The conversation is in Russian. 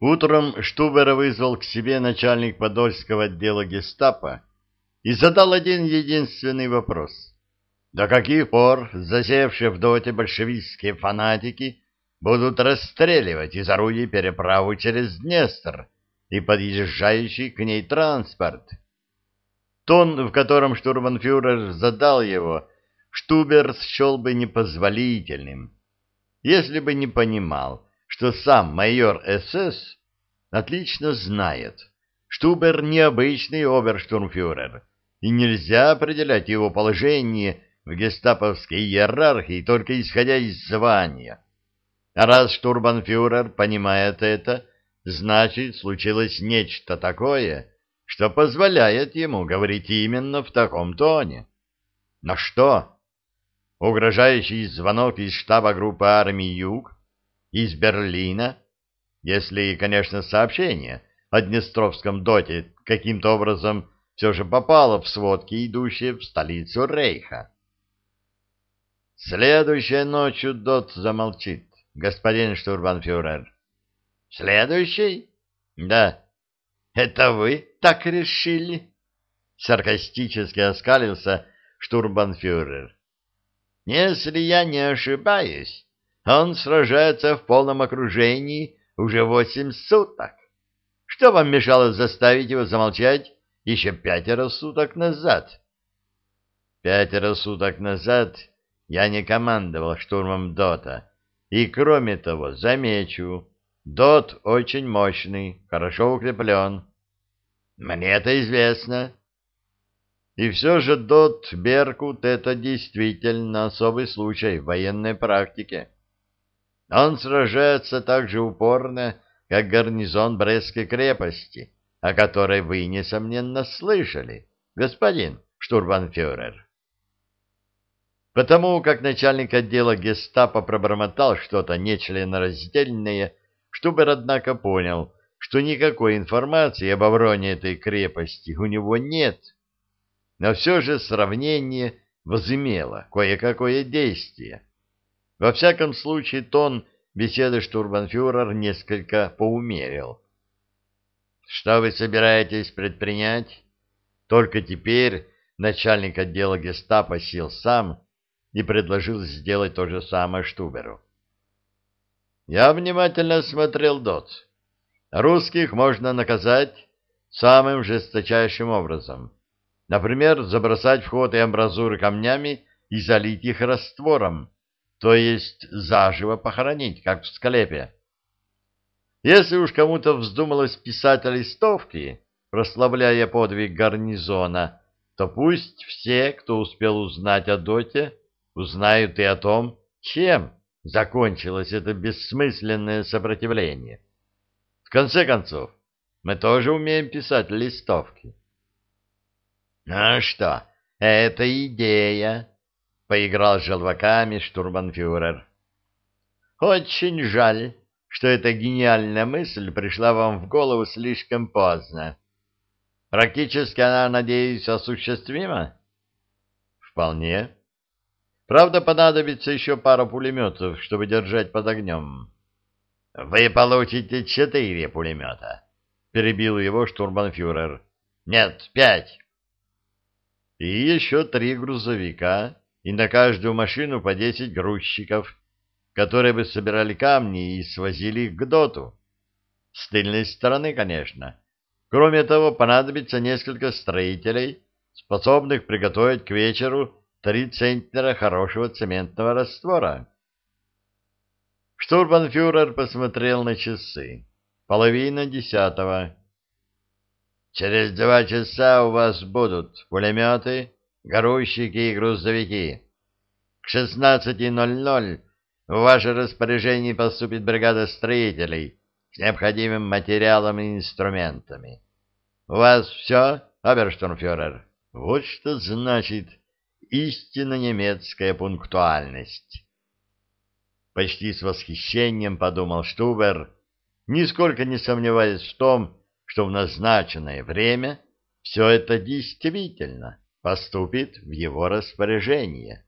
Утром Штубера вызвал к себе начальник Подольского отдела гестапо и задал один единственный вопрос. До каких пор засевшие в доте большевистские фанатики будут расстреливать из орудий переправу через Днестр и подъезжающий к ней транспорт? Тон, в котором штурманфюрер задал его, Штубер счел бы непозволительным, если бы не понимал, что сам майор СС отлично знает, Штубер необычный оберштурмфюрер, и нельзя определять его положение в гестаповской иерархии только исходя из звания. А раз штурманфюрер понимает это, значит, случилось нечто такое, что позволяет ему говорить именно в таком тоне. Но что? Угрожающий звонок из штаба группы армии «Юг» из Берлина, если, конечно, сообщение о Днестровском доте каким-то образом все же попало в сводки, идущие в столицу Рейха. Следующей ночью Дот замолчит, господин штурбанфюрер. Следующий? Да. Это вы так решили? Саркастически оскалился штурбанфюрер. Если я не ошибаюсь, он сражается в полном окружении уже восемь суток. Что вам мешало заставить его замолчать еще пятеро суток назад? Пятеро суток назад я не командовал штурмом ДОТа. И, кроме того, замечу, ДОТ очень мощный, хорошо укреплен. Мне это известно. И все же ДОТ Беркут — это действительно особый случай в военной практике. Он сражается так же упорно, как гарнизон Брестской крепости, о которой вы, несомненно, слышали, господин штурбанфюрер. Потому как начальник отдела гестапо пробормотал что-то нечленораздельное, Штубер, однако, понял, что никакой информации об обороне этой крепости у него нет. Но все же сравнение возымело кое-какое действие. Во всяком случае, тон беседы штурманфюрер несколько поумерил. «Что вы собираетесь предпринять?» Только теперь начальник отдела гестапо сел сам и предложил сделать то же самое Штуберу. Я внимательно смотрел ДОТ. Русских можно наказать самым жесточайшим образом. Например, забросать вход и амбразуры камнями и залить их раствором, то есть заживо похоронить, как в склепе. Если уж кому-то вздумалось писать листовки, прославляя подвиг гарнизона, то пусть все, кто успел узнать о Доте, узнают и о том, чем закончилось это бессмысленное сопротивление. В конце концов, мы тоже умеем писать листовки. — Ну что, это идея, — поиграл с желваками штурманфюрер. — Очень жаль, что эта гениальная мысль пришла вам в голову слишком поздно. Практически она, надеюсь, осуществима? — Вполне. Правда, понадобится еще пара пулеметов, чтобы держать под огнем. — Вы получите четыре пулемета, — перебил его штурманфюрер. — Нет, пять. — И еще три грузовика, и на каждую машину по десять грузчиков, которые бы собирали камни и свозили их к доту. С тыльной стороны, конечно. Кроме того, понадобится несколько строителей, способных приготовить к вечеру три центнера хорошего цементного раствора. Штурбанфюрер посмотрел на часы. Половина десятого. Через два часа у вас будут пулеметы, грузчики и грузовики. К 16.00 в ваше распоряжение поступит бригада строителей с необходимым материалом и инструментами. У вас все, оберштурмфюрер? Вот что значит истинно немецкая пунктуальность. Почти с восхищением подумал Штубер, нисколько не сомневаясь в том, что в назначенное время все это действительно поступит в его распоряжение.